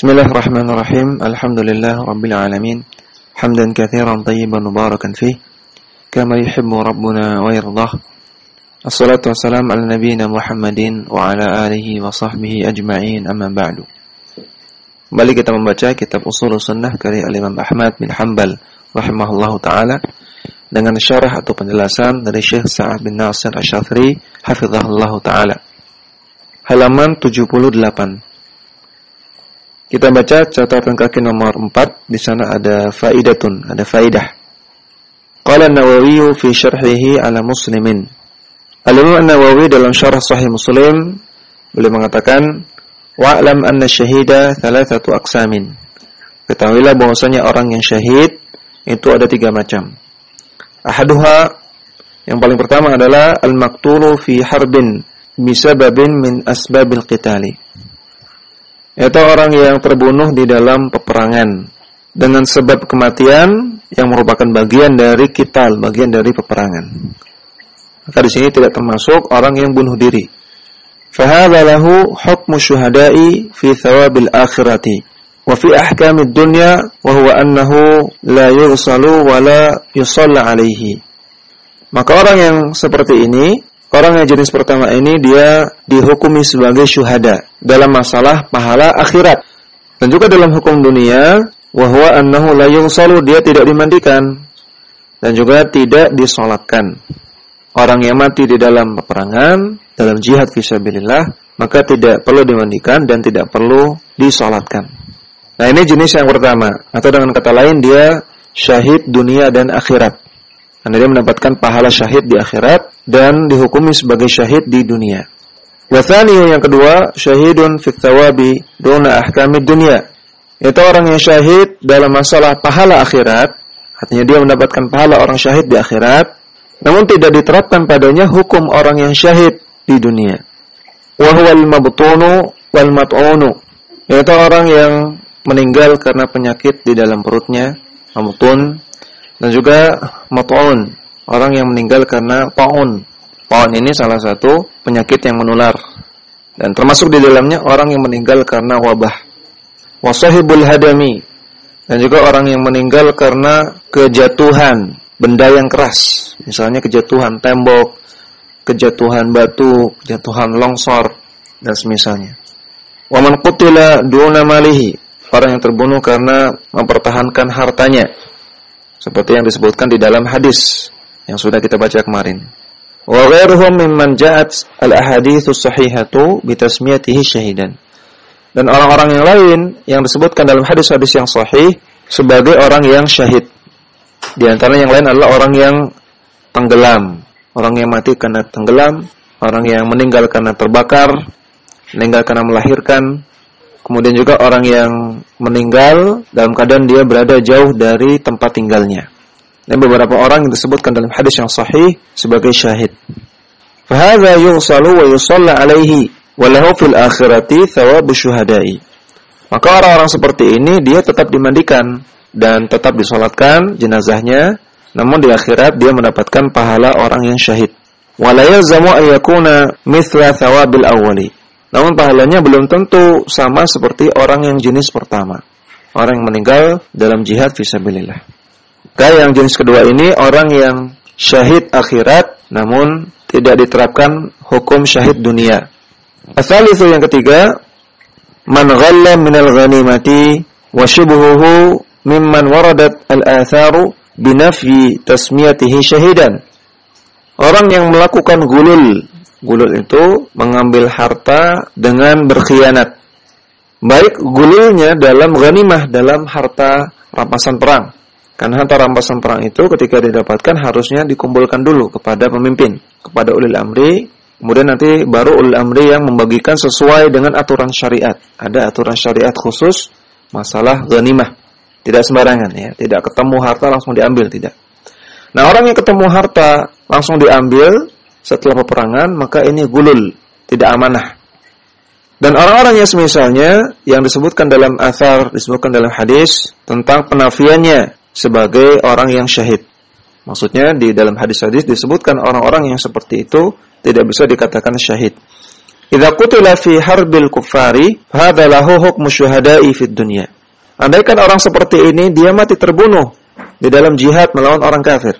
Bismillahirrahmanirrahim. Alhamdulillah rabbil alamin. Hamdan katsiran tayyiban mubarakan fih. Kama yuhibbu rabbuna wa yardah. Assalatu wassalam ala nabiyyina Muhammadin wa ala alihi wa sahbihi ajma'in amma ba'du. Kembali kita membaca kitab Usul Sunnah karya Al-Imam Ahmad bin Hanbal rahimahullahu taala dengan syarah atau penjelasan dari Syekh Sa'ad bin Nasir Asy-Syafi'i hafizahullahu taala. Halaman 78. Kita baca catatan kaki nomor 4, di sana ada faidatun, ada faidah. Qala An-Nawawi fi syarhihi ala Muslimin. Al-Imam An-Nawawi dalam syarah Sahih Muslim beliau mengatakan wa'lam anna syahida thalathatu aqsamin. Ketahuilah bahwasanya orang yang syahid itu ada tiga macam. Ahaduha yang paling pertama adalah al-maqtulu fi harbin bisababin min asbabil qitali yaitu orang yang terbunuh di dalam peperangan dengan sebab kematian yang merupakan bagian dari kital, bagian dari peperangan. Maka di sini tidak termasuk orang yang bunuh diri. Fahadha lahu hukmu syuhada'i fi thawabil akhirati wa fi ahkamid dunya wa huwa annahu la yursalu wa la yusalla alaihi. Maka orang yang seperti ini Orang yang jenis pertama ini dia dihukumi sebagai syuhada dalam masalah pahala akhirat. Dan juga dalam hukum dunia, wahwa annahu la yungsalu dia tidak dimandikan dan juga tidak disolatkan. Orang yang mati di dalam peperangan, dalam jihad fisabilillah, maka tidak perlu dimandikan dan tidak perlu disolatkan. Nah ini jenis yang pertama, atau dengan kata lain dia syahid dunia dan akhirat. Karena dia mendapatkan pahala syahid di akhirat dan dihukumi sebagai syahid di dunia. Wathaniyu yang kedua, syahidun fit thawabi duna ahkamid dunia. Itu orang yang syahid dalam masalah pahala akhirat, artinya dia mendapatkan pahala orang syahid di akhirat, namun tidak diterapkan padanya hukum orang yang syahid di dunia. Wahwal mabtunu wal mat'unu. Yaitu orang yang meninggal karena penyakit di dalam perutnya, mabtun dan juga mat'un, orang yang meninggal karena taun. Taun ini salah satu penyakit yang menular. Dan termasuk di dalamnya orang yang meninggal karena wabah. Wasahibul hadami. Dan juga orang yang meninggal karena kejatuhan benda yang keras. Misalnya kejatuhan tembok, kejatuhan batu, kejatuhan longsor dan semisalnya. Waman qutila duna malihi. Orang yang terbunuh karena mempertahankan hartanya seperti yang disebutkan di dalam hadis yang sudah kita baca kemarin. Wa ghairuhum mimman ja'at al-ahaditsus sahihatu bi tasmiyatihi syahidan. Dan orang-orang yang lain yang disebutkan dalam hadis-hadis yang sahih sebagai orang yang syahid. Di antara yang lain adalah orang yang tenggelam, orang yang mati karena tenggelam, orang yang meninggal karena terbakar, meninggal karena melahirkan, Kemudian juga orang yang meninggal dalam keadaan dia berada jauh dari tempat tinggalnya. Dan beberapa orang yang disebutkan dalam hadis yang sahih sebagai syahid. Yusalu wa yusalla alaihi walahu fil akhirati thawabu syuhada'i. Maka orang-orang seperti ini dia tetap dimandikan dan tetap disolatkan jenazahnya, namun di akhirat dia mendapatkan pahala orang yang syahid. Wala yalzamu ayyakuna mithla thawabil awwali. Namun pahalanya belum tentu sama seperti orang yang jenis pertama. Orang yang meninggal dalam jihad fisabilillah. Kayak yang jenis kedua ini orang yang syahid akhirat namun tidak diterapkan hukum syahid dunia. Asal itu yang ketiga, man ghalla minal ghanimati wa syubuhuhu mimman waradat al-atharu binafyi tasmiyatihi syahidan. Orang yang melakukan gulul Gulul itu mengambil harta dengan berkhianat. Baik gululnya dalam ghanimah, dalam harta rampasan perang. Karena harta rampasan perang itu ketika didapatkan harusnya dikumpulkan dulu kepada pemimpin, kepada ulil amri, kemudian nanti baru ulil amri yang membagikan sesuai dengan aturan syariat. Ada aturan syariat khusus masalah ghanimah. Tidak sembarangan ya, tidak ketemu harta langsung diambil, tidak. Nah, orang yang ketemu harta langsung diambil setelah peperangan, maka ini gulul, tidak amanah. Dan orang-orang yang semisalnya yang disebutkan dalam asar, disebutkan dalam hadis tentang penafiannya sebagai orang yang syahid. Maksudnya di dalam hadis-hadis disebutkan orang-orang yang seperti itu tidak bisa dikatakan syahid. Idza qutila fi harbil kuffari, hadza lahu hukmu syuhada'i fid dunya. Andaikan orang seperti ini dia mati terbunuh di dalam jihad melawan orang kafir,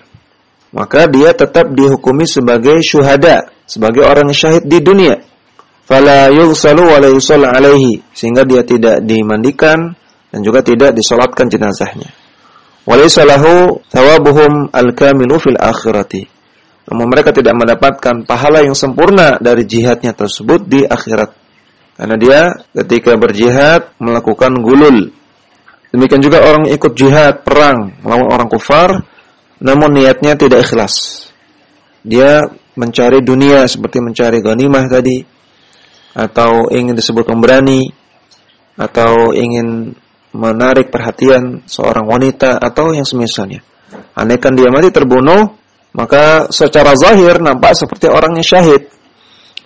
maka dia tetap dihukumi sebagai syuhada, sebagai orang syahid di dunia. Fala yughsalu wa la alaihi, sehingga dia tidak dimandikan dan juga tidak disolatkan jenazahnya. Walaysa lahu thawabuhum al-kamilu fil akhirati namun mereka tidak mendapatkan pahala yang sempurna dari jihadnya tersebut di akhirat. Karena dia ketika berjihad melakukan gulul. Demikian juga orang ikut jihad, perang, melawan orang kufar, namun niatnya tidak ikhlas. Dia mencari dunia seperti mencari ghanimah tadi, atau ingin disebut pemberani, atau ingin menarik perhatian seorang wanita, atau yang semisalnya. Andaikan dia mati terbunuh, maka secara zahir nampak seperti orang yang syahid.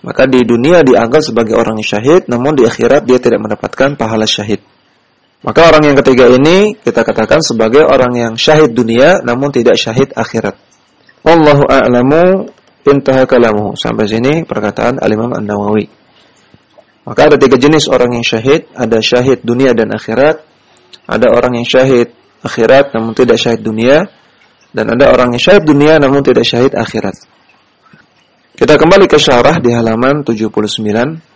Maka di dunia dianggap sebagai orang yang syahid, namun di akhirat dia tidak mendapatkan pahala syahid. Maka orang yang ketiga ini kita katakan sebagai orang yang syahid dunia, namun tidak syahid akhirat. Wallahu a'lamu intaha kalamuhu. Sampai sini perkataan Al-Imam An-Nawawi. Maka ada tiga jenis orang yang syahid, ada syahid dunia dan akhirat, ada orang yang syahid akhirat namun tidak syahid dunia, dan ada orang yang syahid dunia namun tidak syahid akhirat. Kita kembali ke syarah di halaman 79.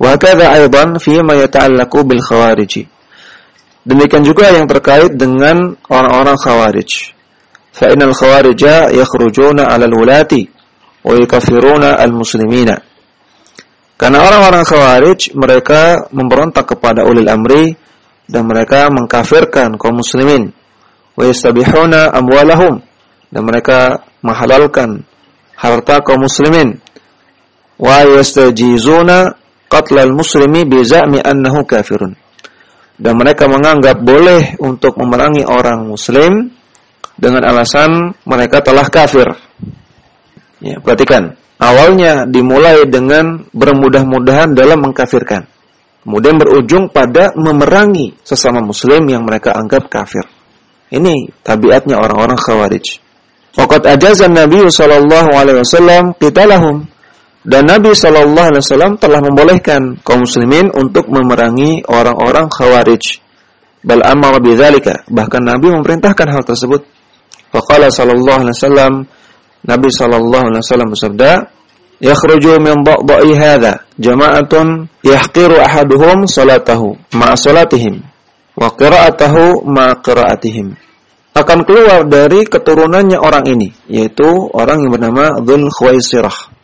Wa kadza aidan fi ma yata'allaqu bil khawarij. Demikian juga yang terkait dengan orang-orang khawarij. Fa innal khawarija yakhrujuna 'ala al-wulati wa yukaffiruna al-muslimina. Karena orang-orang khawarij mereka memberontak kepada ulil amri dan mereka mengkafirkan kaum muslimin wa yastabihuna amwalahum dan mereka menghalalkan harta kaum muslimin wa yastajizuna qatlal muslimi bi za'mi annahu kafirun dan mereka menganggap boleh untuk memerangi orang muslim dengan alasan mereka telah kafir. Ya, perhatikan. Awalnya dimulai dengan bermudah-mudahan dalam mengkafirkan. Kemudian berujung pada memerangi sesama muslim yang mereka anggap kafir. Ini tabiatnya orang-orang Khawarij. Waqad ajazan Nabi sallallahu alaihi wasallam qitalahum. Dan Nabi sallallahu alaihi wasallam telah membolehkan kaum muslimin untuk memerangi orang-orang Khawarij. Bal amara bidzalika. Bahkan Nabi memerintahkan hal tersebut. Faqala sallallahu alaihi wasallam Nabi sallallahu alaihi wasallam bersabda, "Yakhruju min dha'dha'i hadha jama'atun yahqiru ahaduhum salatahu ma'a salatihim." wa qira'atahu ma qira'atihim akan keluar dari keturunannya orang ini yaitu orang yang bernama Dzul Khuwaisirah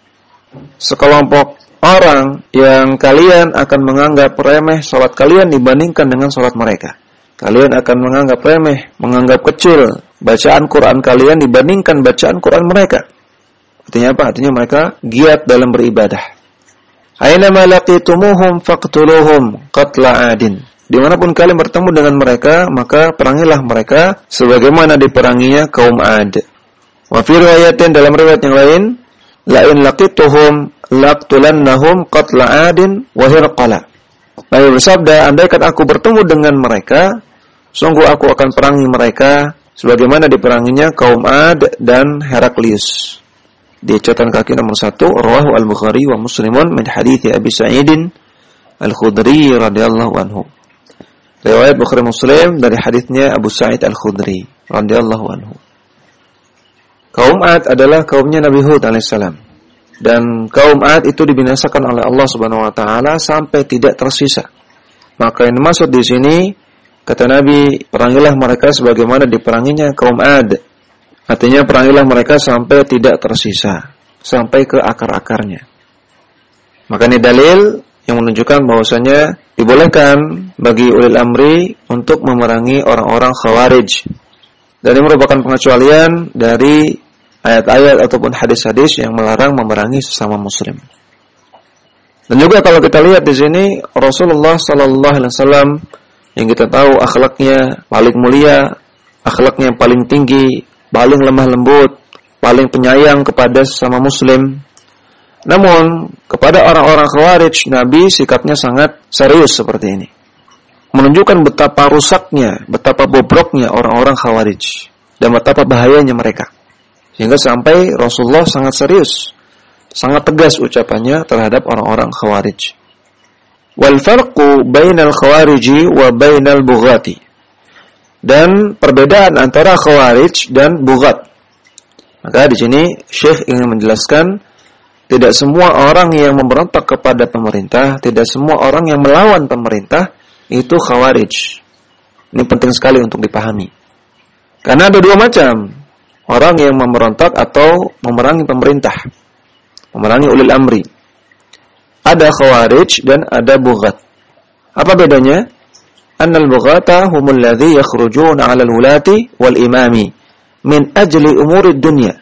sekelompok orang yang kalian akan menganggap remeh salat kalian dibandingkan dengan salat mereka. Kalian akan menganggap remeh menganggap kecil bacaan Quran kalian dibandingkan bacaan Quran mereka. Artinya apa? Artinya mereka giat dalam beribadah. Aina malaqitumuhum faqtuluhum qatla adin. Di mana pun kalian bertemu dengan mereka, maka perangilah mereka sebagaimana diperanginya kaum Ad. Wa fi dalam riwayat yang lain, la in laqituhum laqtulannahum qatla adin wa hirqala. Nabi bersabda, andaikan aku bertemu dengan mereka, sungguh aku akan perangi mereka sebagaimana diperanginya kaum Ad dan Heraklius. Di catatan kaki nomor satu, Rawahu al-Bukhari wa Muslimun min hadithi Abi Sa'idin al-Khudri radhiyallahu anhu. Riwayat Bukhari Muslim dari hadisnya Abu Sa'id Al-Khudri radhiyallahu anhu. Kaum Ad adalah kaumnya Nabi Hud alaihissalam. Dan kaum Ad itu dibinasakan oleh Allah Subhanahu wa taala sampai tidak tersisa. Maka yang dimaksud di sini kata Nabi, perangilah mereka sebagaimana diperanginya kaum Ad. Artinya perangilah mereka sampai tidak tersisa, sampai ke akar-akarnya. Maka ini dalil yang menunjukkan bahwasanya dibolehkan bagi ulil amri untuk memerangi orang-orang khawarij. Dan ini merupakan pengecualian dari ayat-ayat ataupun hadis-hadis yang melarang memerangi sesama muslim. Dan juga kalau kita lihat di sini Rasulullah sallallahu alaihi wasallam yang kita tahu akhlaknya paling mulia, akhlaknya paling tinggi, paling lemah lembut, paling penyayang kepada sesama muslim, namun kepada orang-orang Khawarij Nabi sikapnya sangat serius seperti ini. Menunjukkan betapa rusaknya, betapa bobroknya orang-orang Khawarij dan betapa bahayanya mereka. Sehingga sampai Rasulullah sangat serius sangat tegas ucapannya terhadap orang-orang khawarij. Wal farqu bainal khawariji wa bainal bughati. Dan perbedaan antara khawarij dan bughat. Maka di sini Syekh ingin menjelaskan tidak semua orang yang memberontak kepada pemerintah, tidak semua orang yang melawan pemerintah itu khawarij. Ini penting sekali untuk dipahami. Karena ada dua macam. Orang yang memberontak atau memerangi pemerintah. Memerangi ulil amri. Ada khawarij dan ada bughat. Apa bedanya? Annal bughata humul ladhi yakhrujuna 'ala al-wulati wal imami min ajli umuri dunya.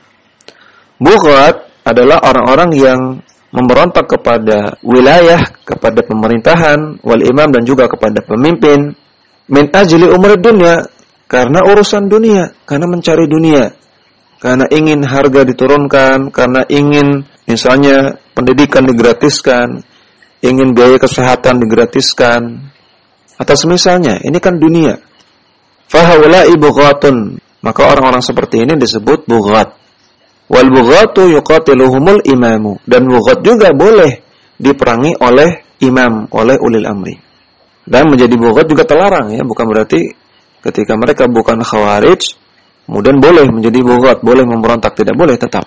Bughat adalah orang-orang yang memberontak kepada wilayah, kepada pemerintahan, wal imam dan juga kepada pemimpin min ajli umur dunia karena urusan dunia, karena mencari dunia, karena ingin harga diturunkan, karena ingin misalnya pendidikan digratiskan, ingin biaya kesehatan digratiskan, atau semisalnya, ini kan dunia. Fahaula ibughatun. Maka orang-orang seperti ini disebut bughat. Wal bughatu yuqatiluhumul imamu dan bughat juga boleh diperangi oleh imam, oleh ulil amri. Dan menjadi bughat juga terlarang ya, bukan berarti ketika mereka bukan khawarij kemudian boleh menjadi bughat, boleh memberontak, tidak boleh tetap.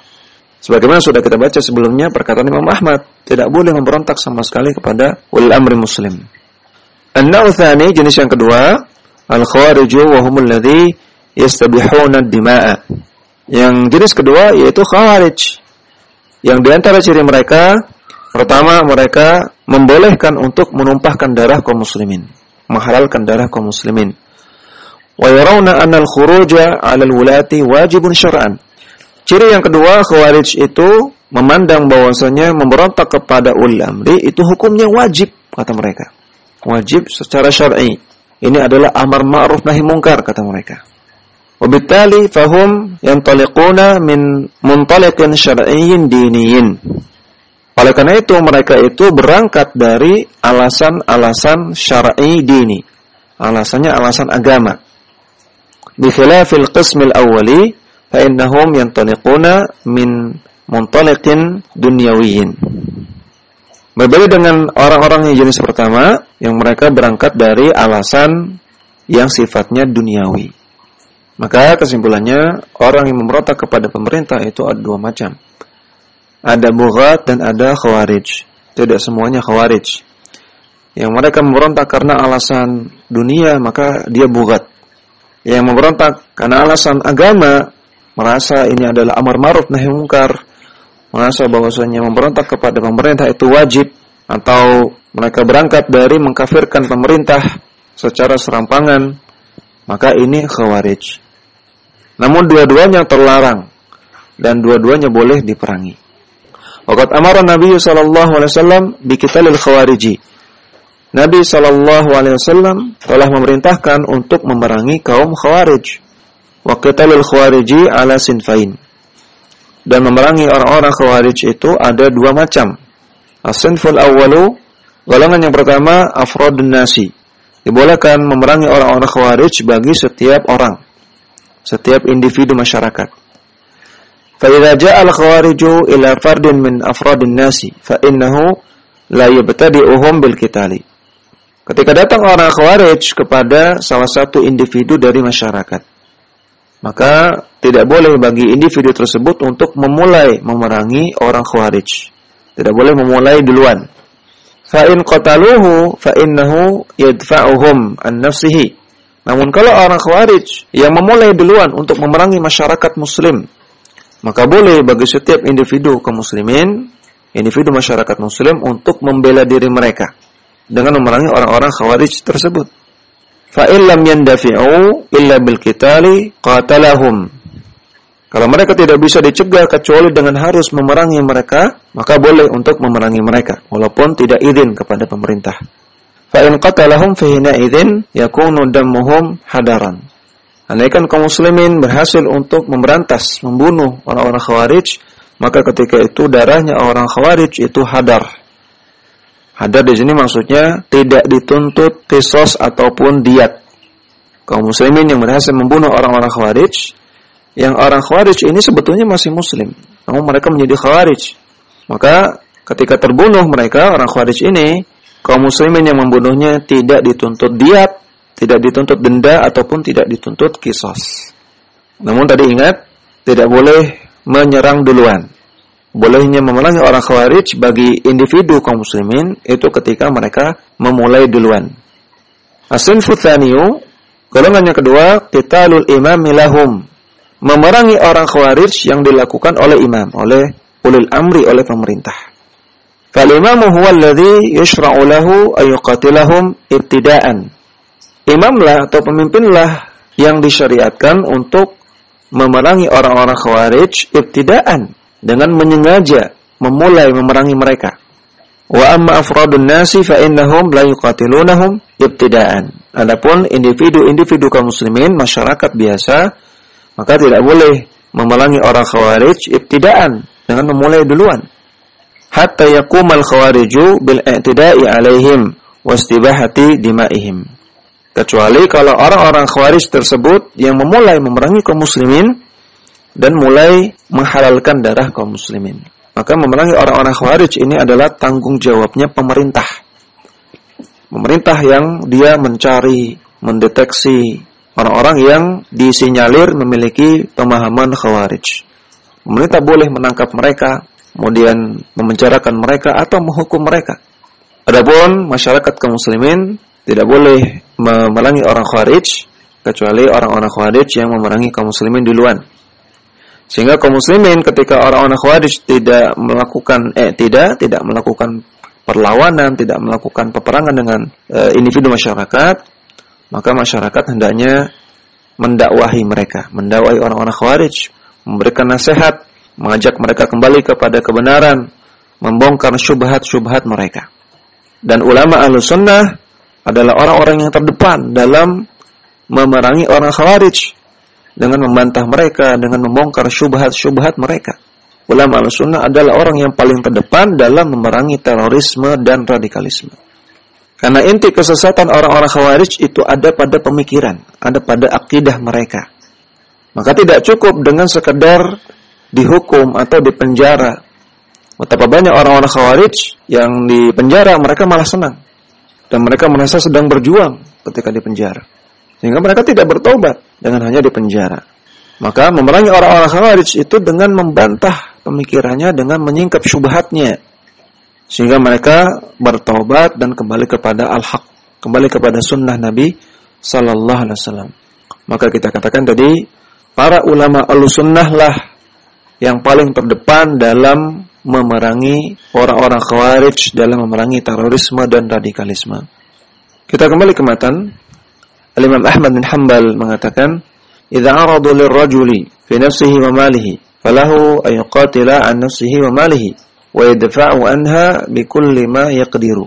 Sebagaimana sudah kita baca sebelumnya perkataan Imam Ahmad, tidak boleh memberontak sama sekali kepada ulil amri muslim. An-naw jenis yang kedua, al-khawariju wa humul ladzi yastabihuna ad-dima'a yang jenis kedua yaitu khawarij. Yang di antara ciri mereka, pertama mereka membolehkan untuk menumpahkan darah kaum muslimin, menghalalkan darah kaum muslimin. Wa yarawna anna al-khuruja 'ala al-wulati wajibun syar'an. Ciri yang kedua khawarij itu memandang bahwasanya memberontak kepada ulil amri itu hukumnya wajib kata mereka. Wajib secara syar'i. Ini adalah amar ma'ruf nahi mungkar kata mereka. Wabittali fahum yantaliquna min muntaliqin syar'iyyin diniyin. Oleh karena itu mereka itu berangkat dari alasan-alasan syar'i dini. Alasannya alasan agama. Khilafil qismil awwali fa innahum yantaliquna min muntaliqin dunyawiyyin. Berbeda dengan orang-orang yang jenis pertama yang mereka berangkat dari alasan yang sifatnya duniawi. Maka kesimpulannya orang yang memberontak kepada pemerintah itu ada dua macam. Ada bughat dan ada khawarij. Tidak semuanya khawarij. Yang mereka memberontak karena alasan dunia maka dia bughat. Yang memberontak karena alasan agama merasa ini adalah amar ma'ruf nahi mungkar, merasa bahwasanya memberontak kepada pemerintah itu wajib atau mereka berangkat dari mengkafirkan pemerintah secara serampangan, maka ini khawarij. Namun dua-duanya terlarang dan dua-duanya boleh diperangi. Waqat amara Nabi sallallahu alaihi wasallam bi qitalil khawariji. Nabi Shallallahu Alaihi Wasallam telah memerintahkan untuk memerangi kaum Khawarij, wakitalul Khawariji ala sinfain, dan memerangi orang-orang Khawarij itu ada dua macam. As-sinful golongan yang pertama afrod nasi, dibolehkan memerangi orang-orang Khawarij bagi setiap orang, setiap individu masyarakat. Fa'idha ja'al khawariju ila fardin min afrodin nasi, fa'innahu la yabtadi'uhum bil kitali. Ketika datang orang khawarij kepada salah satu individu dari masyarakat, maka tidak boleh bagi individu tersebut untuk memulai memerangi orang khawarij. Tidak boleh memulai duluan. Fa in qataluhu fa innahu yadfa'uhum an nafsihi namun kalau orang khawarij yang memulai duluan untuk memerangi masyarakat muslim, maka boleh bagi setiap individu kaum muslimin, individu masyarakat muslim untuk membela diri mereka dengan memerangi orang-orang khawarij tersebut. Fa illam yandafi'u illa bil qitali qatalahum. Kalau mereka tidak bisa dicegah kecuali dengan harus memerangi mereka, maka boleh untuk memerangi mereka walaupun tidak izin kepada pemerintah. Fa in qatalahum fa hina idzin yakunu dammuhum hadaran. Andaikan kaum muslimin berhasil untuk memberantas, membunuh orang-orang khawarij, maka ketika itu darahnya orang khawarij itu hadar. Hadar di sini maksudnya tidak dituntut kisos ataupun diat. Kaum muslimin yang berhasil membunuh orang-orang khawarij, yang orang khawarij ini sebetulnya masih muslim, namun mereka menjadi khawarij. Maka ketika terbunuh mereka orang Khawarij ini, kaum muslimin yang membunuhnya tidak dituntut diat, tidak dituntut denda ataupun tidak dituntut kisos. Namun tadi ingat, tidak boleh menyerang duluan. Bolehnya memerangi orang Khawarij bagi individu kaum muslimin itu ketika mereka memulai duluan. Asin futhaniyu, golongan yang kedua, qitalul imam lahum. Memerangi orang Khawarij yang dilakukan oleh imam, oleh ulil amri, oleh pemerintah. Fal imamu huwa alladhi yushra'u lahu ayuqatilahum ibtida'an. Imamlah atau pemimpinlah yang disyariatkan untuk memerangi orang-orang khawarij ibtidaan dengan menyengaja memulai memerangi mereka. Wa amma afradun nasi fa innahum la yuqatilunahum ibtidaan. Adapun individu-individu kaum muslimin, masyarakat biasa, maka tidak boleh memerangi orang khawarij ibtidaan dengan memulai duluan. Hatta yakumal khawariju bil i'tida'i alaihim wastibahati dimaihim. Kecuali kalau orang-orang khawarij tersebut yang memulai memerangi kaum muslimin dan mulai menghalalkan darah kaum muslimin. Maka memerangi orang-orang khawarij ini adalah tanggung jawabnya pemerintah. Pemerintah yang dia mencari, mendeteksi orang-orang yang disinyalir memiliki pemahaman khawarij. Pemerintah boleh menangkap mereka, kemudian memenjarakan mereka atau menghukum mereka. Adapun masyarakat kaum muslimin tidak boleh memerangi orang khawarij kecuali orang-orang khawarij yang memerangi kaum muslimin duluan. Sehingga kaum muslimin ketika orang-orang khawarij tidak melakukan eh tidak tidak melakukan perlawanan, tidak melakukan peperangan dengan eh, individu masyarakat, maka masyarakat hendaknya mendakwahi mereka, mendakwahi orang-orang khawarij, memberikan nasihat, mengajak mereka kembali kepada kebenaran, membongkar syubhat-syubhat mereka. Dan ulama ahlu sunnah adalah orang-orang yang terdepan dalam memerangi orang khawarij dengan membantah mereka, dengan membongkar syubhat-syubhat mereka. Ulama al-sunnah adalah orang yang paling terdepan dalam memerangi terorisme dan radikalisme. Karena inti kesesatan orang-orang khawarij itu ada pada pemikiran, ada pada akidah mereka. Maka tidak cukup dengan sekedar dihukum atau dipenjara. Betapa banyak orang-orang khawarij yang dipenjara mereka malah senang dan mereka merasa sedang berjuang ketika di penjara. Sehingga mereka tidak bertobat dengan hanya di penjara. Maka memerangi orang-orang khawarij itu dengan membantah pemikirannya dengan menyingkap syubhatnya. Sehingga mereka bertobat dan kembali kepada al-haq, kembali kepada sunnah Nabi sallallahu alaihi wasallam. Maka kita katakan tadi para ulama al-sunnah lah yang paling terdepan dalam memerangi orang-orang khawarij dalam memerangi terorisme dan radikalisme. Kita kembali ke matan. Al-Imam Ahmad bin Hanbal mengatakan, "Idza aradu lirrajuli fi nafsihi wa malihi, falahu an yuqatila an nafsihi wa malihi wa yadfa'u anha bi kulli ma yaqdiru."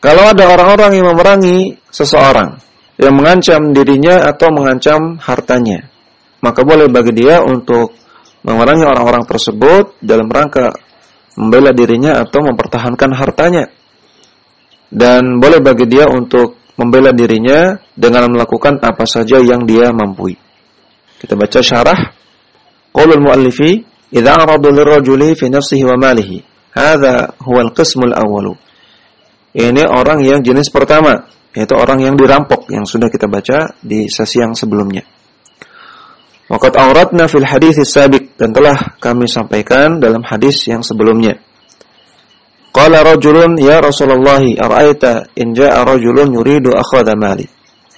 Kalau ada orang-orang yang memerangi seseorang yang mengancam dirinya atau mengancam hartanya, maka boleh bagi dia untuk memerangi orang-orang tersebut dalam rangka membela dirinya atau mempertahankan hartanya. Dan boleh bagi dia untuk membela dirinya dengan melakukan apa saja yang dia mampu. Kita baca syarah. Qaulul muallifi, "Idza aradu lirrajuli fi nafsihi wa malihi." Hadza huwa al-qismul. Ini orang yang jenis pertama, yaitu orang yang dirampok yang sudah kita baca di sesi yang sebelumnya. Waqad auratna fil hadis sabik dan telah kami sampaikan dalam hadis yang sebelumnya. Qala rajulun ya Rasulullah ara'aita in ja'a rajulun yuridu akhadha mali.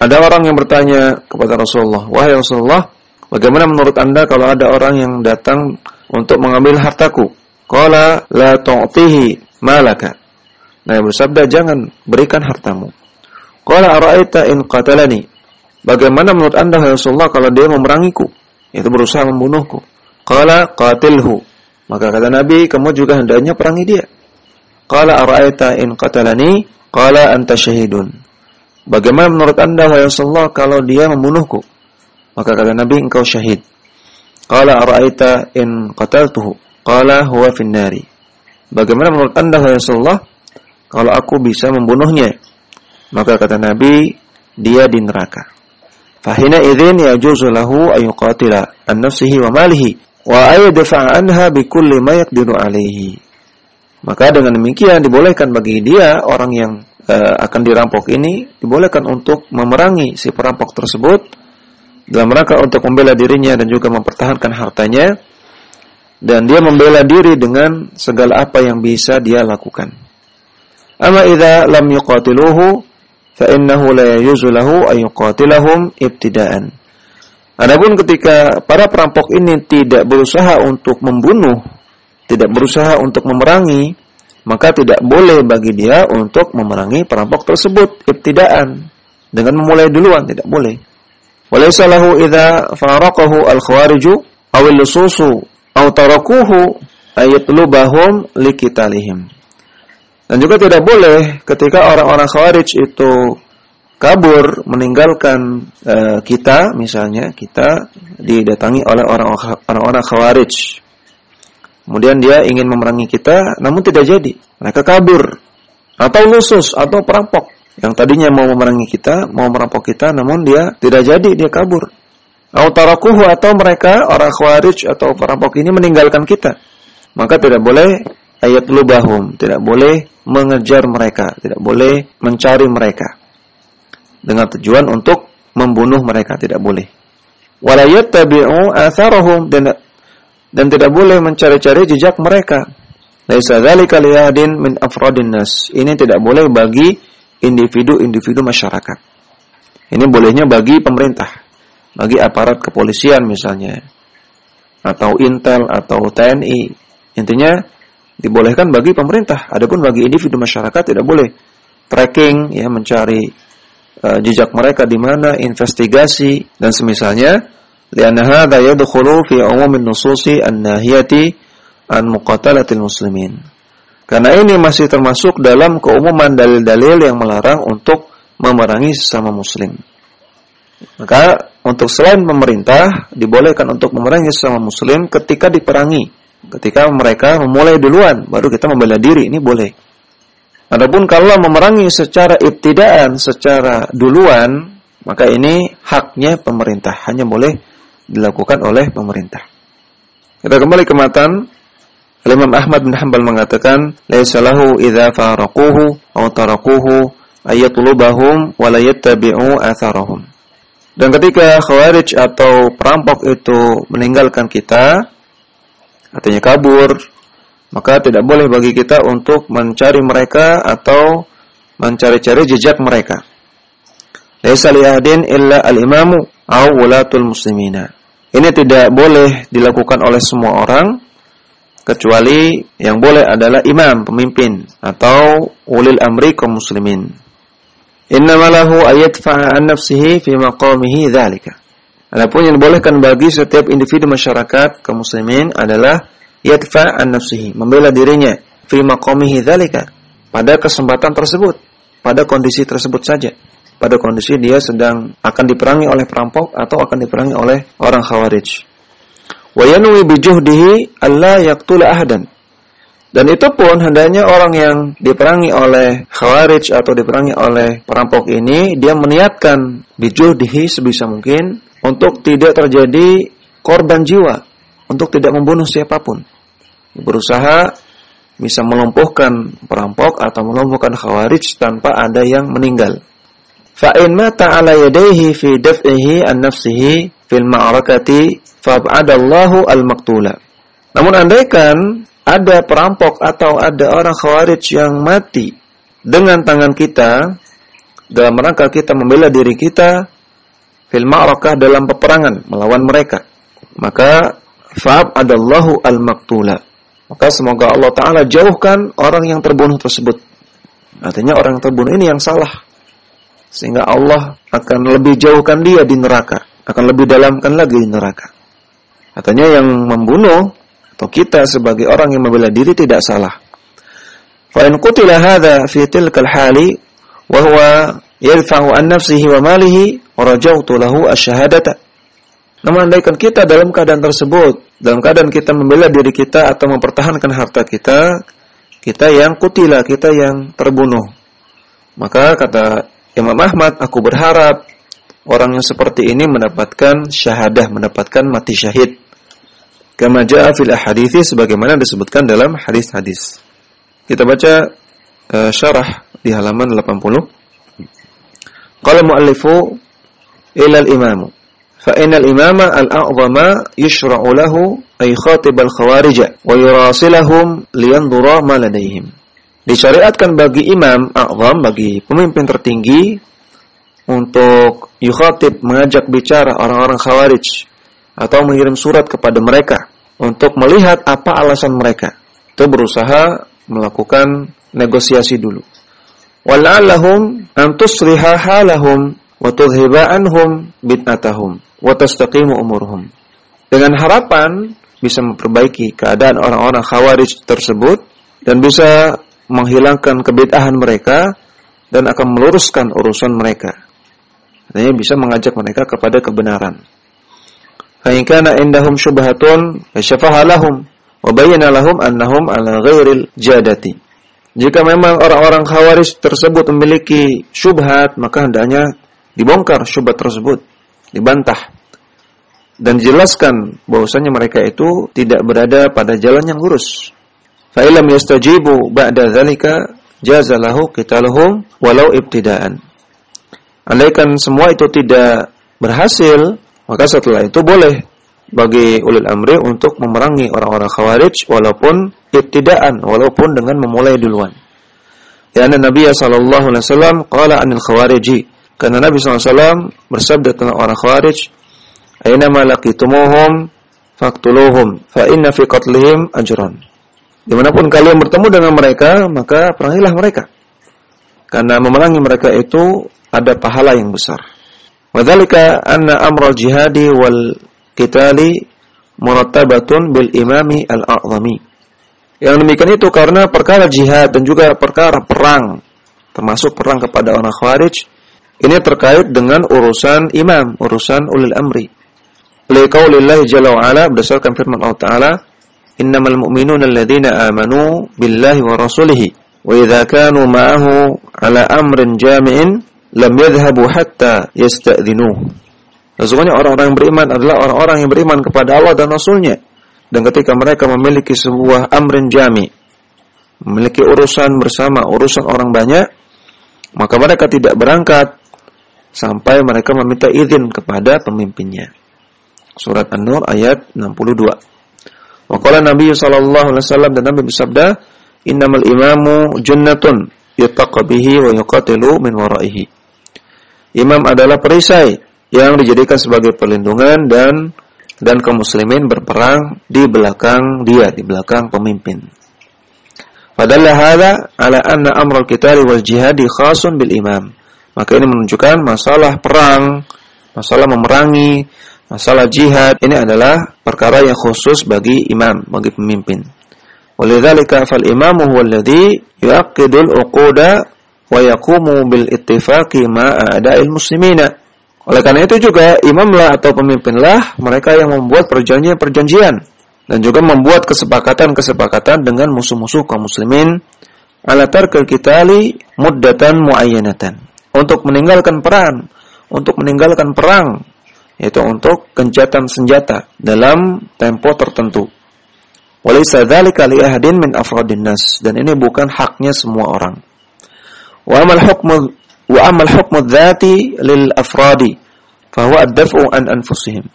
Ada orang yang bertanya kepada Rasulullah, "Wahai Rasulullah, bagaimana menurut Anda kalau ada orang yang datang untuk mengambil hartaku?" Qala la tu'tihi malaka. Nah, bersabda, "Jangan berikan hartamu." Qala ara'aita in qatalani? Bagaimana menurut Anda, Rasulullah, kalau dia memerangiku? yaitu berusaha membunuhku. Qala qatilhu. Maka kata Nabi, kamu juga hendaknya perangi dia. Qala ara'aita in qatalani? Qala anta syahidun. Bagaimana menurut Anda wahai Rasulullah kalau dia membunuhku? Maka kata Nabi, engkau syahid. Qala ara'aita in qataltuhu? Qala huwa finnari. Bagaimana menurut Anda wahai Rasulullah kalau aku bisa membunuhnya? Maka kata Nabi, dia di neraka. Fahina idzin yajuzu lahu an yuqatila an nafsihi wa malihi wa ayadfa anha bi kulli ma yaqdiru alaihi. Maka dengan demikian dibolehkan bagi dia orang yang uh, akan dirampok ini dibolehkan untuk memerangi si perampok tersebut dalam rangka untuk membela dirinya dan juga mempertahankan hartanya dan dia membela diri dengan segala apa yang bisa dia lakukan. Amma idza lam yuqatiluhu fa innahu la yajuzu ay yuqatilahum ibtida'an. Adapun ketika para perampok ini tidak berusaha untuk membunuh, tidak berusaha untuk memerangi, maka tidak boleh bagi dia untuk memerangi perampok tersebut ibtidaan dengan memulai duluan tidak boleh. Walaysa lahu idza faraqahu al-khawariju aw al-lususu aw tarakuhu ayatlubahum likitalihim. Dan juga tidak boleh ketika orang-orang khawarij itu kabur meninggalkan uh, kita misalnya kita didatangi oleh orang-orang khawarij Kemudian dia ingin memerangi kita, namun tidak jadi. Mereka kabur. Atau lusus, atau perampok. Yang tadinya mau memerangi kita, mau merampok kita, namun dia tidak jadi, dia kabur. Autarakuhu atau mereka, orang khawarij atau perampok ini meninggalkan kita. Maka tidak boleh ayat lubahum, tidak boleh mengejar mereka, tidak boleh mencari mereka. Dengan tujuan untuk membunuh mereka, tidak boleh. Walayat tabi'u atharahum dan dan tidak boleh mencari-cari jejak mereka. Laisa dzalika liyadin min afradin nas. Ini tidak boleh bagi individu-individu masyarakat. Ini bolehnya bagi pemerintah, bagi aparat kepolisian misalnya, atau Intel atau TNI. Intinya dibolehkan bagi pemerintah. Adapun bagi individu masyarakat tidak boleh tracking ya mencari uh, jejak mereka di mana, investigasi dan semisalnya لأن هذا يدخل في عموم النصوص الناهية عن مقاتلة المسلمين karena ini masih termasuk dalam keumuman dalil-dalil yang melarang untuk memerangi sesama muslim. Maka untuk selain pemerintah dibolehkan untuk memerangi sesama muslim ketika diperangi. Ketika mereka memulai duluan baru kita membela diri ini boleh. Adapun kalau memerangi secara ibtidaan, secara duluan, maka ini haknya pemerintah hanya boleh dilakukan oleh pemerintah. Kita kembali ke matan. Imam Ahmad bin Hanbal mengatakan, "Laisa lahu idza faraquhu aw tarakuhu ayatlubahum wa la yattabi'u atharahum." Dan ketika khawarij atau perampok itu meninggalkan kita, artinya kabur, maka tidak boleh bagi kita untuk mencari mereka atau mencari-cari jejak mereka. Laisa li'adin illa al-imamu wulatul muslimina. Ini tidak boleh dilakukan oleh semua orang kecuali yang boleh adalah imam, pemimpin atau ulil amri kaum muslimin. Innamalahu ayatfa'a an nafsihi fi maqamihi dzalika. Adapun yang dibolehkan bagi setiap individu masyarakat kaum muslimin adalah yadfa an nafsihi, membela dirinya fi maqamihi dzalika pada kesempatan tersebut, pada kondisi tersebut saja pada kondisi dia sedang akan diperangi oleh perampok atau akan diperangi oleh orang khawarij. Wa yanwi bijuhdihi alla yaqtula ahadan. Dan itu pun hendaknya orang yang diperangi oleh khawarij atau diperangi oleh perampok ini dia meniatkan bijuhdihi sebisa mungkin untuk tidak terjadi korban jiwa, untuk tidak membunuh siapa pun. Berusaha bisa melumpuhkan perampok atau melumpuhkan khawarij tanpa ada yang meninggal. Fa'in mata ala yadaihi fi daf'ihi an nafsihi fil ma'arakati fab'adallahu al-maktula. Namun andaikan ada perampok atau ada orang khawarij yang mati dengan tangan kita dalam rangka kita membela diri kita fil ma'arakah dalam peperangan melawan mereka maka fa'adallahu al-maktula maka semoga Allah Ta'ala jauhkan orang yang terbunuh tersebut. Artinya orang yang terbunuh ini yang salah sehingga Allah akan lebih jauhkan dia di neraka, akan lebih dalamkan lagi di neraka. Katanya yang membunuh atau kita sebagai orang yang membela diri tidak salah. Fa in qutila hadha fi tilkal hali wa huwa yadfa'u an nafsihi wa malihi rajautu lahu asyhadata. Namun andaikan kita dalam keadaan tersebut, dalam keadaan kita membela diri kita atau mempertahankan harta kita, kita yang kutila, kita yang terbunuh. Maka kata Imam Ahmad, aku berharap orang yang seperti ini mendapatkan syahadah, mendapatkan mati syahid. Kama ja'a fil ahadithi sebagaimana disebutkan dalam hadis-hadis. Kita baca uh, syarah di halaman 80. Qala muallifu ila al-imam. Fa al-imama al-a'zama yushra'u lahu ay khatib al-khawarij wa ma. Disyariatkan bagi imam a'zam bagi pemimpin tertinggi untuk yukhatib mengajak bicara orang-orang khawarij atau mengirim surat kepada mereka untuk melihat apa alasan mereka. Itu berusaha melakukan negosiasi dulu. Wal'allahum an tusriha halahum wa anhum bid'atahum wa tastaqimu umurhum. Dengan harapan bisa memperbaiki keadaan orang-orang khawarij tersebut dan bisa menghilangkan kebid'ahan mereka dan akan meluruskan urusan mereka. Artinya bisa mengajak mereka kepada kebenaran. Kana indahum syubhatun fasyafaha lahum annahum ala ghairil jadati. Jika memang orang-orang khawarij tersebut memiliki syubhat, maka hendaknya dibongkar syubhat tersebut, dibantah. Dan dijelaskan bahwasanya mereka itu tidak berada pada jalan yang lurus. Fa illam yastajibu ba'da dzalika jaza lahu qitaluhum walau ibtidaan. Andaikan semua itu tidak berhasil, maka setelah itu boleh bagi ulil amri untuk memerangi orang-orang khawarij walaupun ibtidaan walaupun dengan memulai duluan. Ya Nabi sallallahu alaihi wasallam qala anil khawariji karena Nabi SAW bersabda tentang orang khawarij aina malaqitumuhum faqtuluhum fa inna fi qatlihim ajran di mana pun kalian bertemu dengan mereka maka perangilah mereka karena memerangi mereka itu ada pahala yang besar Wadhalika anna amral jihadi wal qitali murattabatun bil imami al-a'zami. Yang demikian itu karena perkara jihad dan juga perkara perang, termasuk perang kepada orang khawarij, ini terkait dengan urusan imam, urusan ulil amri. Liqaulillahi jalla wa ala berdasarkan firman Allah Ta'ala, "Innamal mu'minuna alladhina amanu billahi wa rasulihi wa idza kanu ma'ahu ala amrin jami'in lam yadhhabu hatta yasta'dhinuhu." Sesungguhnya orang-orang yang beriman adalah orang-orang yang beriman kepada Allah dan Rasulnya. Dan ketika mereka memiliki sebuah amrin jami, memiliki urusan bersama, urusan orang banyak, maka mereka tidak berangkat sampai mereka meminta izin kepada pemimpinnya. Surat An-Nur ayat 62. Waqala Nabi sallallahu alaihi wasallam dan Nabi bersabda, "Innamal imamu jannatun yuttaqa bihi wa yuqatilu min waraihi." Imam adalah perisai yang dijadikan sebagai perlindungan dan dan kaum muslimin berperang di belakang dia, di belakang pemimpin. Padahal hada ala anna amrul qitali wal jihadi khasun bil imam. Maka ini menunjukkan masalah perang, masalah memerangi, masalah jihad ini adalah perkara yang khusus bagi imam, bagi pemimpin. Walidzalika fal imamu huwa alladhi yu'aqqidul uquda wa yaqumu bil ittifaqi ma'a a'da'il muslimina. Oleh karena itu juga imamlah atau pemimpinlah mereka yang membuat perjanjian-perjanjian dan juga membuat kesepakatan-kesepakatan dengan musuh-musuh kaum muslimin ala tarkil kitali muddatan muayyanatan untuk meninggalkan perang untuk meninggalkan perang yaitu untuk gencatan senjata dalam tempo tertentu. Walaysa dzalika li ahadin min afradin nas dan ini bukan haknya semua orang. Wa amal hukmu Wa amal hukmu dzati lil afradi fahuwa ad-daf'u an anfusihim.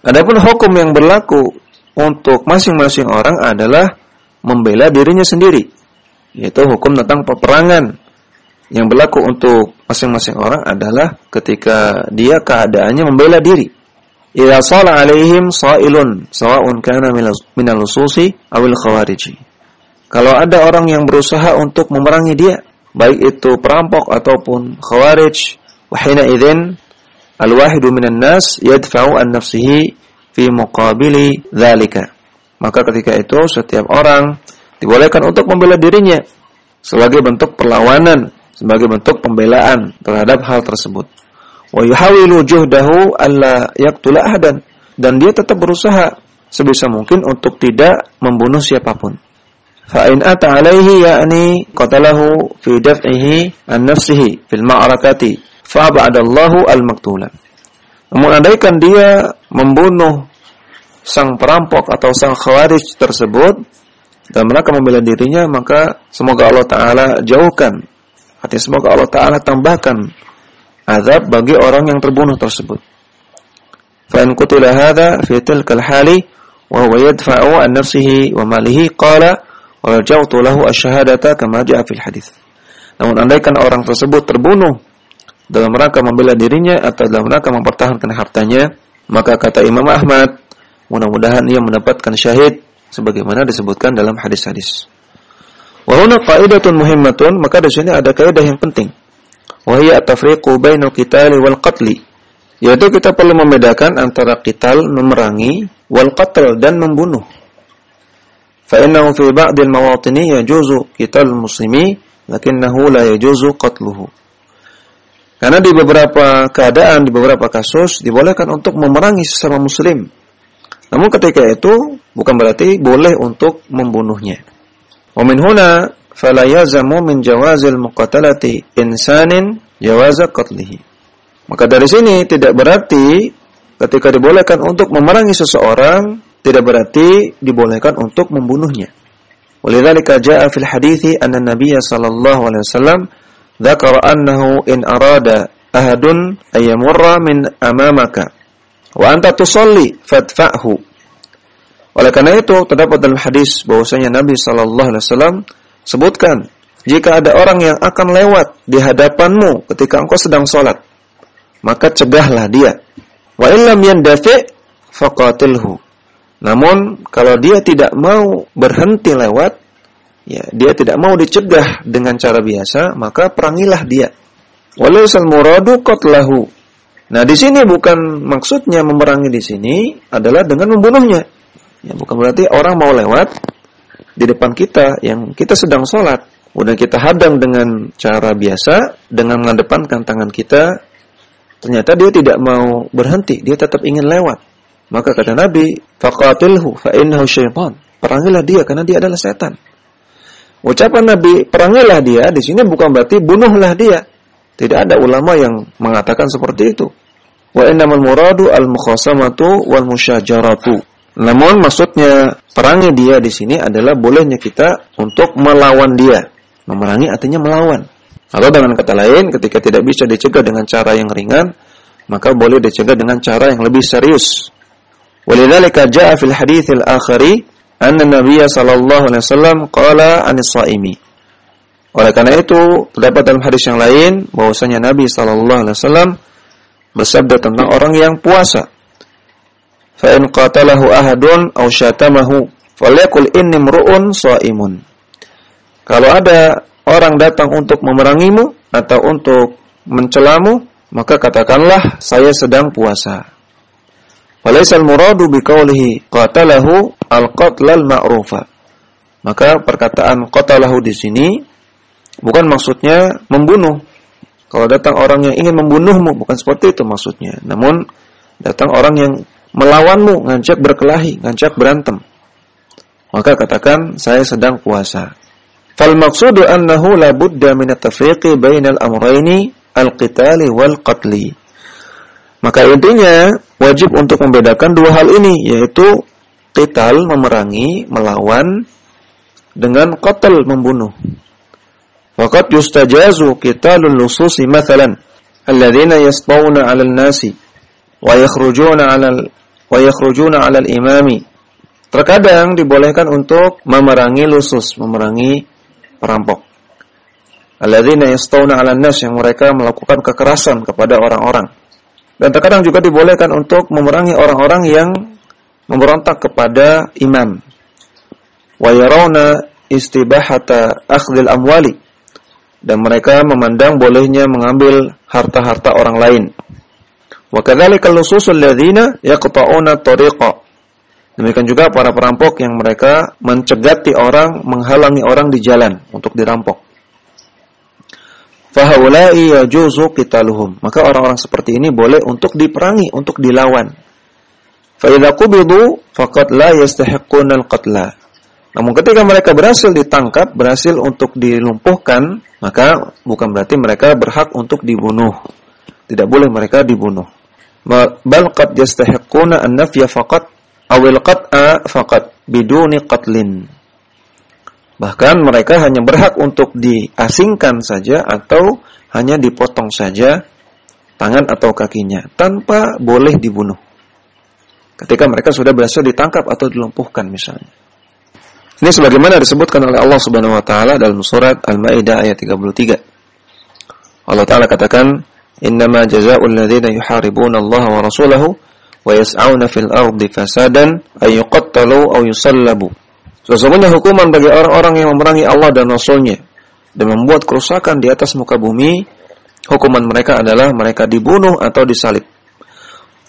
Adapun hukum yang berlaku untuk masing-masing orang adalah membela dirinya sendiri, yaitu hukum tentang peperangan. Yang berlaku untuk masing-masing orang adalah ketika dia keadaannya membela diri. Idza sala alaihim sa'ilun sawa'un kana minal lususi awil khawariji. Kalau ada orang yang berusaha untuk memerangi dia, baik itu perampok ataupun khawarij wahina idzin al-wahidu minan nas yadfa'u an nafsihi fi muqabili dzalika maka ketika itu setiap orang dibolehkan untuk membela dirinya sebagai bentuk perlawanan sebagai bentuk pembelaan terhadap hal tersebut. Wa yuhawilu juhdahu alla yaqtula ahadan dan dia tetap berusaha sebisa mungkin untuk tidak membunuh siapa pun. Fa in ata alaihi ya'ni qatalahu fi daf'ihi an nafsihi fil ma'rakati fa ba'adallahu al maqtula. Namun andaikan dia membunuh sang perampok atau sang khawarij tersebut dan mereka membela dirinya maka semoga Allah taala jauhkan Hati semoga Allah Ta'ala tambahkan azab bagi orang yang terbunuh tersebut. Fa'in kutila hadha fi tilkal hali wa huwa yadfa'u an nafsihi wa malihi qala wa rajautu lahu asyhadata kama ja'a fil hadis. Namun andaikan orang tersebut terbunuh dalam rangka membela dirinya atau dalam rangka mempertahankan hartanya, maka kata Imam Ahmad, mudah-mudahan ia mendapatkan syahid sebagaimana disebutkan dalam hadis-hadis. Wa huna qaidatun muhimmatun, maka di sini ada kaidah yang penting. Wa hiya at-tafriqu bainal qitali wal qatli. Yaitu kita perlu membedakan antara qital memerangi wal qatl dan membunuh. Fa innahu fi ba'dil mawatini yajuzu qital muslimi lakinnahu la yajuzu qatluhu. Karena di beberapa keadaan, di beberapa kasus dibolehkan untuk memerangi sesama muslim. Namun ketika itu bukan berarti boleh untuk membunuhnya. Min huna fala yazamu min jawazil muqatalati insanin jawaza qatlihi. Maka dari sini tidak berarti ketika dibolehkan untuk memerangi seseorang tidak berarti dibolehkan untuk membunuhnya. Walidzalika jaa fil hadithi anna Nabiy sallallahu alaihi wasallam dzakara annahu in arada ahadun ayyamurra min amamaka wa anta tusalli fadfa'hu oleh karena itu terdapat dalam hadis bahwasanya Nabi sallallahu alaihi wasallam sebutkan jika ada orang yang akan lewat di hadapanmu ketika engkau sedang sholat maka cegahlah dia wa illam yandafi faqatilhu namun kalau dia tidak mau berhenti lewat ya dia tidak mau dicegah dengan cara biasa, maka perangilah dia. Walaisal muradu qatlahu. Nah, di sini bukan maksudnya memerangi di sini adalah dengan membunuhnya. Ya, bukan berarti orang mau lewat di depan kita yang kita sedang sholat, kemudian kita hadang dengan cara biasa dengan mengedepankan tangan kita, ternyata dia tidak mau berhenti, dia tetap ingin lewat. Maka kata Nabi, faqatilhu fa innahu. Perangilah dia karena dia adalah setan. Ucapan Nabi, perangilah dia, di sini bukan berarti bunuhlah dia. Tidak ada ulama yang mengatakan seperti itu. Wa innamal muradu al-mukhasamatu wal musyajaratu. Namun maksudnya perangi dia di sini adalah bolehnya kita untuk melawan dia. Memerangi artinya melawan. Atau dengan kata lain, ketika tidak bisa dicegah dengan cara yang ringan, maka boleh dicegah dengan cara yang lebih serius. Walidzalika jaa fil haditsil akhari anna Nabi sallallahu alaihi wasallam qala anis shaimi. Oleh karena itu, terdapat dalam hadis yang lain bahwasanya Nabi sallallahu alaihi wasallam bersabda tentang orang yang puasa. Fa in qatalahu ahadun aw syatamahu falyakul inni mru'un shaimun. Kalau ada orang datang untuk memerangimu atau untuk mencelamu, maka katakanlah saya sedang puasa. Walaisal muradu biqaulihi qatalahu al-qatlal ma'rufa. Maka perkataan qatalahu di sini bukan maksudnya membunuh. Kalau datang orang yang ingin membunuhmu bukan seperti itu maksudnya. Namun datang orang yang melawanmu, ngajak berkelahi, ngajak berantem. Maka katakan saya sedang puasa. Fal maqsudu annahu la budda min at-tafriqi bainal amrayni al-qitali wal qatli. Maka intinya wajib untuk membedakan dua hal ini yaitu qital memerangi, melawan dengan qatl membunuh. Waqad yustajazu qitalul lususi mathalan alladhina yasbawna 'ala nasi wa yakhrujuna 'ala wa yakhrujuna 'ala al-imami. Terkadang dibolehkan untuk memerangi lusus, memerangi perampok. Alladzina yastawna 'ala nas yang mereka melakukan kekerasan kepada orang-orang. Dan terkadang juga dibolehkan untuk memerangi orang-orang yang memberontak kepada imam. Wa yarawna istibahata akhdil amwali. Dan mereka memandang bolehnya mengambil harta-harta orang lain. Wa kadzalika lususul ladzina yaqta'una tariqa. Demikian juga para perampok yang mereka mencegati orang, menghalangi orang di jalan untuk dirampok fahaulai yajuzu qitaluhum. Maka orang-orang seperti ini boleh untuk diperangi, untuk dilawan. Fa idza qubidu faqad la al-qatla. Namun ketika mereka berhasil ditangkap, berhasil untuk dilumpuhkan, maka bukan berarti mereka berhak untuk dibunuh. Tidak boleh mereka dibunuh. Bal qad yastahiqquna an-nafya faqat awil qat'a faqat biduni qatlin. Bahkan mereka hanya berhak untuk diasingkan saja atau hanya dipotong saja tangan atau kakinya tanpa boleh dibunuh. Ketika mereka sudah berhasil ditangkap atau dilumpuhkan misalnya. Ini sebagaimana disebutkan oleh Allah Subhanahu wa taala dalam surat Al-Maidah ayat 33. Allah taala katakan, "Innama jazaa'ul ladzina yuharibuna Allah wa rasulahu wa yas'auna fil ardi fasadan ay yuqattalu aw yusallabu." Sesungguhnya hukuman bagi orang-orang yang memerangi Allah dan Rasulnya dan membuat kerusakan di atas muka bumi, hukuman mereka adalah mereka dibunuh atau disalib.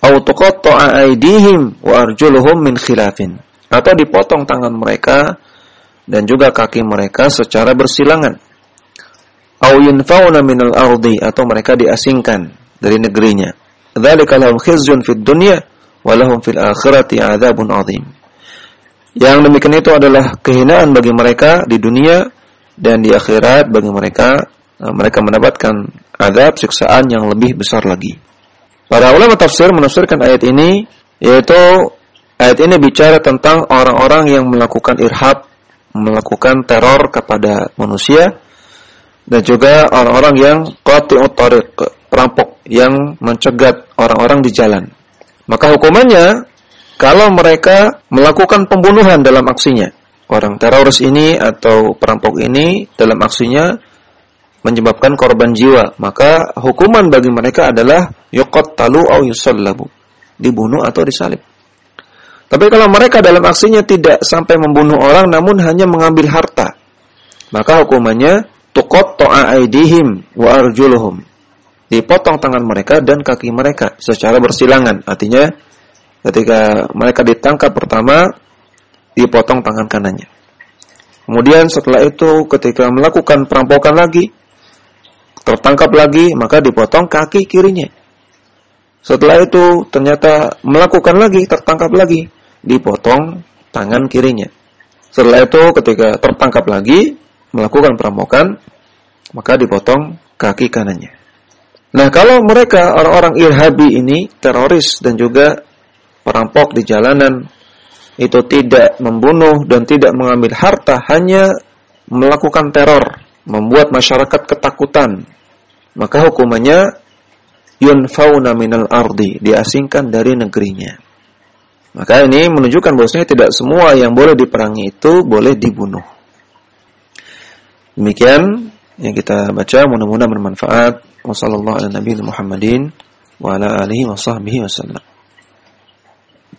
Au wa arjuluhum min khilafin. Atau dipotong tangan mereka dan juga kaki mereka secara bersilangan. Au yunfauna minal ardi atau mereka diasingkan dari negerinya. Dzalika lahum khizyun fid dunya wa lahum fil akhirati adzabun adzim. Yang demikian itu adalah kehinaan bagi mereka di dunia dan di akhirat bagi mereka eh, mereka mendapatkan azab siksaan yang lebih besar lagi. Para ulama tafsir menafsirkan ayat ini yaitu ayat ini bicara tentang orang-orang yang melakukan irhab, melakukan teror kepada manusia dan juga orang-orang yang qati'ut perampok yang mencegat orang-orang di jalan. Maka hukumannya kalau mereka melakukan pembunuhan dalam aksinya. Orang teroris ini atau perampok ini dalam aksinya menyebabkan korban jiwa, maka hukuman bagi mereka adalah yuqattalu au yusallabu, dibunuh atau disalib. Tapi kalau mereka dalam aksinya tidak sampai membunuh orang namun hanya mengambil harta, maka hukumannya tuqatta'a aidihim wa arjuluhum. Dipotong tangan mereka dan kaki mereka secara bersilangan. Artinya ketika mereka ditangkap pertama dipotong tangan kanannya. Kemudian setelah itu ketika melakukan perampokan lagi tertangkap lagi maka dipotong kaki kirinya. Setelah itu ternyata melakukan lagi tertangkap lagi dipotong tangan kirinya. Setelah itu ketika tertangkap lagi melakukan perampokan maka dipotong kaki kanannya. Nah, kalau mereka orang-orang irhabi ini teroris dan juga perampok di jalanan itu tidak membunuh dan tidak mengambil harta hanya melakukan teror, membuat masyarakat ketakutan, maka hukumannya yunfauna minal ardi, diasingkan dari negerinya. Maka ini menunjukkan bahwasanya tidak semua yang boleh diperangi itu boleh dibunuh. Demikian yang kita baca mudah-mudahan bermanfaat. Wassalamualaikum warahmatullahi wabarakatuh.